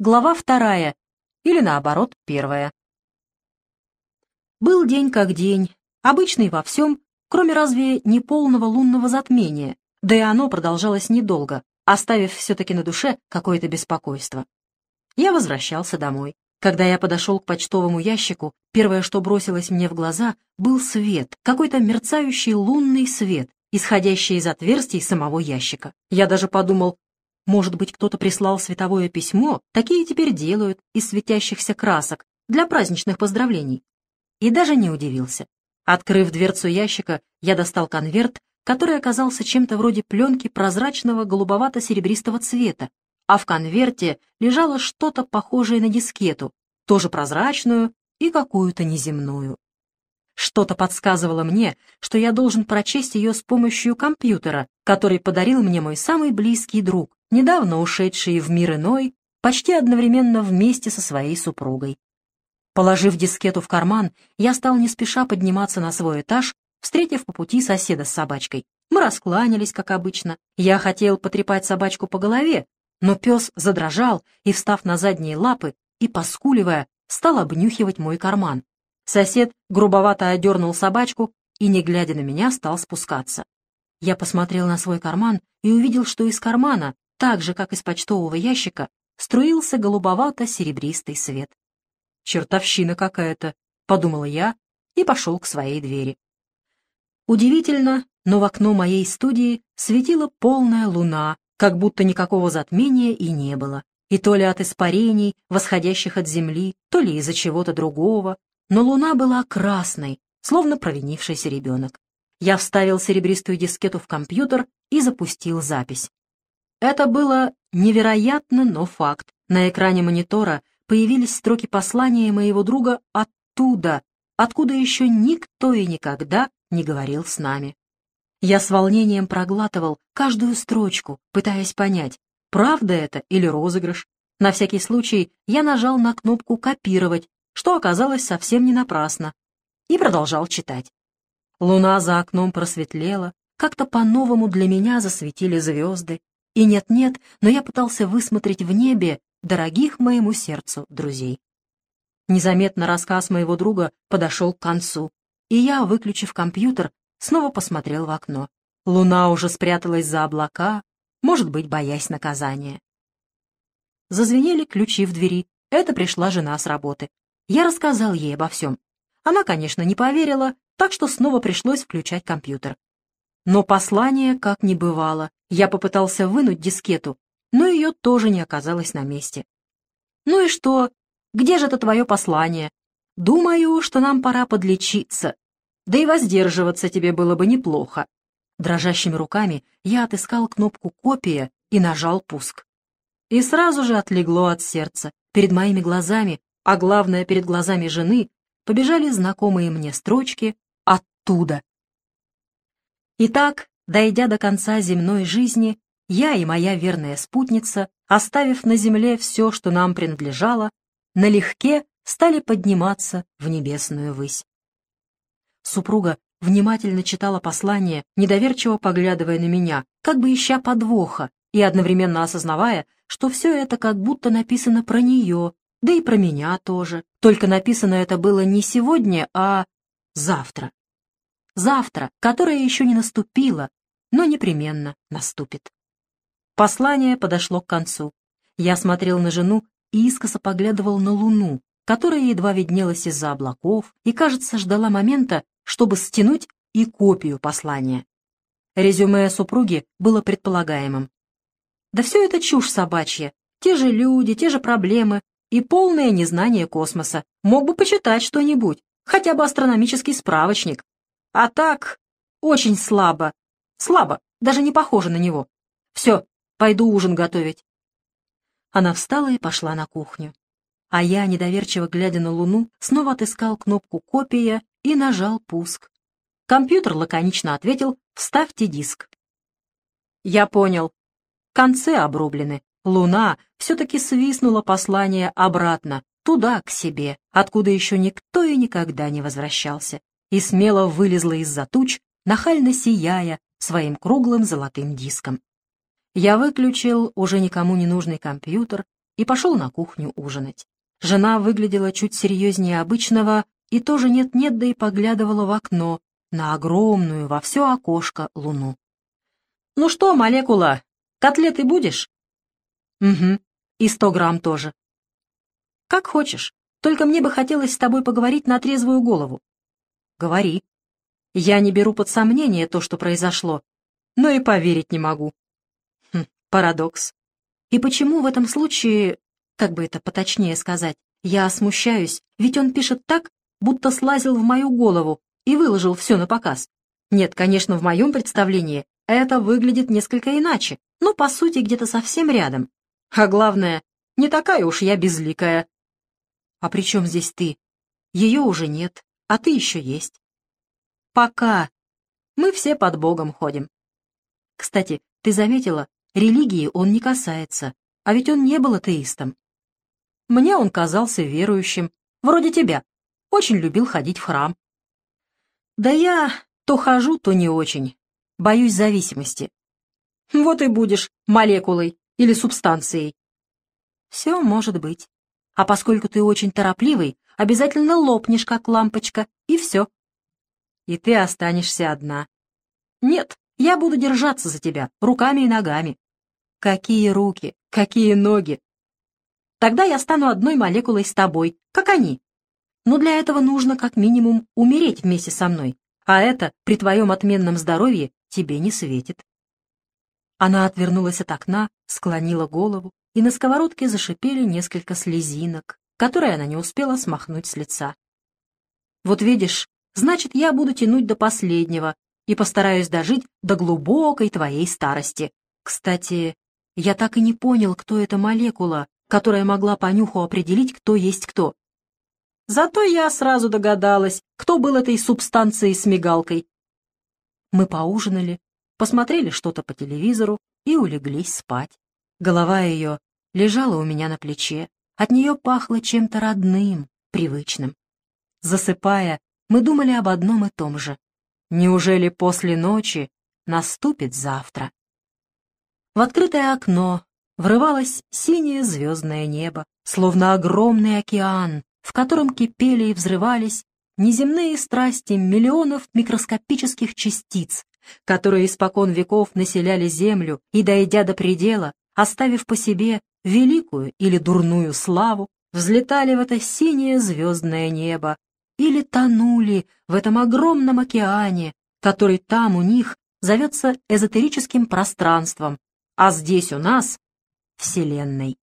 глава вторая, или наоборот, первая. Был день как день, обычный во всем, кроме разве неполного лунного затмения, да и оно продолжалось недолго, оставив все-таки на душе какое-то беспокойство. Я возвращался домой. Когда я подошел к почтовому ящику, первое, что бросилось мне в глаза, был свет, какой-то мерцающий лунный свет, исходящий из отверстий самого ящика. Я даже подумал, может быть, кто-то прислал световое письмо, такие теперь делают из светящихся красок для праздничных поздравлений. И даже не удивился. Открыв дверцу ящика, я достал конверт, который оказался чем-то вроде пленки прозрачного голубовато-серебристого цвета, а в конверте лежало что-то похожее на дискету, тоже прозрачную и какую-то неземную. Что-то подсказывало мне, что я должен прочесть ее с помощью компьютера, который подарил мне мой самый близкий друг, недавно ушедший в мир иной, почти одновременно вместе со своей супругой. Положив дискету в карман, я стал не спеша подниматься на свой этаж, встретив по пути соседа с собачкой. Мы раскланялись, как обычно. Я хотел потрепать собачку по голове, но пес задрожал и, встав на задние лапы и, поскуливая, стал обнюхивать мой карман. Сосед грубовато одернул собачку и, не глядя на меня, стал спускаться. Я посмотрел на свой карман и увидел, что из кармана, так же, как из почтового ящика, струился голубовато-серебристый свет. «Чертовщина какая-то», — подумала я и пошел к своей двери. Удивительно, но в окно моей студии светила полная луна, как будто никакого затмения и не было. И то ли от испарений, восходящих от земли, то ли из-за чего-то другого, но луна была красной, словно провинившийся ребенок. Я вставил серебристую дискету в компьютер и запустил запись. Это было невероятно, но факт. На экране монитора появились строки послания моего друга оттуда, откуда еще никто и никогда не говорил с нами. Я с волнением проглатывал каждую строчку, пытаясь понять, правда это или розыгрыш. На всякий случай я нажал на кнопку «Копировать», что оказалось совсем не напрасно, и продолжал читать. Луна за окном просветлела, как-то по-новому для меня засветили звезды, и нет-нет, но я пытался высмотреть в небе дорогих моему сердцу друзей. Незаметно рассказ моего друга подошел к концу, и я, выключив компьютер, снова посмотрел в окно. Луна уже спряталась за облака, может быть, боясь наказания. Зазвенели ключи в двери. Это пришла жена с работы. Я рассказал ей обо всем. Она, конечно, не поверила, так что снова пришлось включать компьютер. Но послание как не бывало. Я попытался вынуть дискету, но ее тоже не оказалось на месте. «Ну и что? Где же это твое послание? Думаю, что нам пора подлечиться. Да и воздерживаться тебе было бы неплохо. Дрожащими руками я отыскал кнопку «Копия» и нажал «Пуск». И сразу же отлегло от сердца. Перед моими глазами, а главное, перед глазами жены, побежали знакомые мне строчки оттуда. Итак, дойдя до конца земной жизни, я и моя верная спутница, оставив на земле все, что нам принадлежало, налегке стали подниматься в небесную высь. Супруга внимательно читала послание, недоверчиво поглядывая на меня, как бы ища подвоха, и одновременно осознавая, что все это как будто написано про нее, да и про меня тоже. Только написано это было не сегодня, а завтра. Завтра, которое еще не наступило, но непременно наступит. Послание подошло к концу. Я смотрел на жену и искоса поглядывал на луну, которая едва виднелась из-за облаков и, кажется, ждала момента, чтобы стянуть и копию послания. Резюме супруги было предполагаемым. Да все это чушь собачья. Те же люди, те же проблемы и полное незнание космоса. Мог бы почитать что-нибудь, хотя бы астрономический справочник. А так, очень слабо. Слабо, даже не похоже на него. Все, пойду ужин готовить. Она встала и пошла на кухню. А я, недоверчиво глядя на Луну, снова отыскал кнопку «Копия» и нажал пуск. Компьютер лаконично ответил «Вставьте диск». Я понял. Концы обрублены. Луна все-таки свистнула послание обратно, туда, к себе, откуда еще никто и никогда не возвращался, и смело вылезла из-за туч, нахально сияя своим круглым золотым диском. Я выключил уже никому не нужный компьютер, и пошел на кухню ужинать. Жена выглядела чуть серьезнее обычного и тоже нет-нет, да и поглядывала в окно на огромную во все окошко луну. «Ну что, молекула, котлеты будешь?» «Угу, и сто грамм тоже». «Как хочешь, только мне бы хотелось с тобой поговорить на трезвую голову». «Говори». «Я не беру под сомнение то, что произошло, но и поверить не могу». Хм, парадокс. И почему в этом случае, как бы это поточнее сказать, я смущаюсь, ведь он пишет так, будто слазил в мою голову и выложил все на показ. Нет, конечно, в моем представлении это выглядит несколько иначе, но по сути где-то совсем рядом. А главное, не такая уж я безликая. А при чем здесь ты? Ее уже нет, а ты еще есть. Пока. Мы все под Богом ходим. Кстати, ты заметила, религии он не касается, а ведь он не был атеистом. Мне он казался верующим, вроде тебя. Очень любил ходить в храм. Да я то хожу, то не очень. Боюсь зависимости. Вот и будешь молекулой или субстанцией. Все может быть. А поскольку ты очень торопливый, обязательно лопнешь, как лампочка, и все. И ты останешься одна. Нет, я буду держаться за тебя руками и ногами. Какие руки, какие ноги, Тогда я стану одной молекулой с тобой, как они. Но для этого нужно как минимум умереть вместе со мной, а это при твоем отменном здоровье тебе не светит. Она отвернулась от окна, склонила голову, и на сковородке зашипели несколько слезинок, которые она не успела смахнуть с лица. «Вот видишь, значит, я буду тянуть до последнего и постараюсь дожить до глубокой твоей старости. Кстати, я так и не понял, кто эта молекула, которая могла по нюху определить, кто есть кто. Зато я сразу догадалась, кто был этой субстанцией с мигалкой. Мы поужинали, посмотрели что-то по телевизору и улеглись спать. Голова ее лежала у меня на плече, от нее пахло чем-то родным, привычным. Засыпая, мы думали об одном и том же. Неужели после ночи наступит завтра? В открытое окно врывалось синее звездное небо, словно огромный океан, в котором кипели и взрывались неземные страсти миллионов микроскопических частиц, которые испокон веков населяли Землю и, дойдя до предела, оставив по себе великую или дурную славу, взлетали в это синее звездное небо или тонули в этом огромном океане, который там у них зовется эзотерическим пространством, а здесь у нас Вселенной.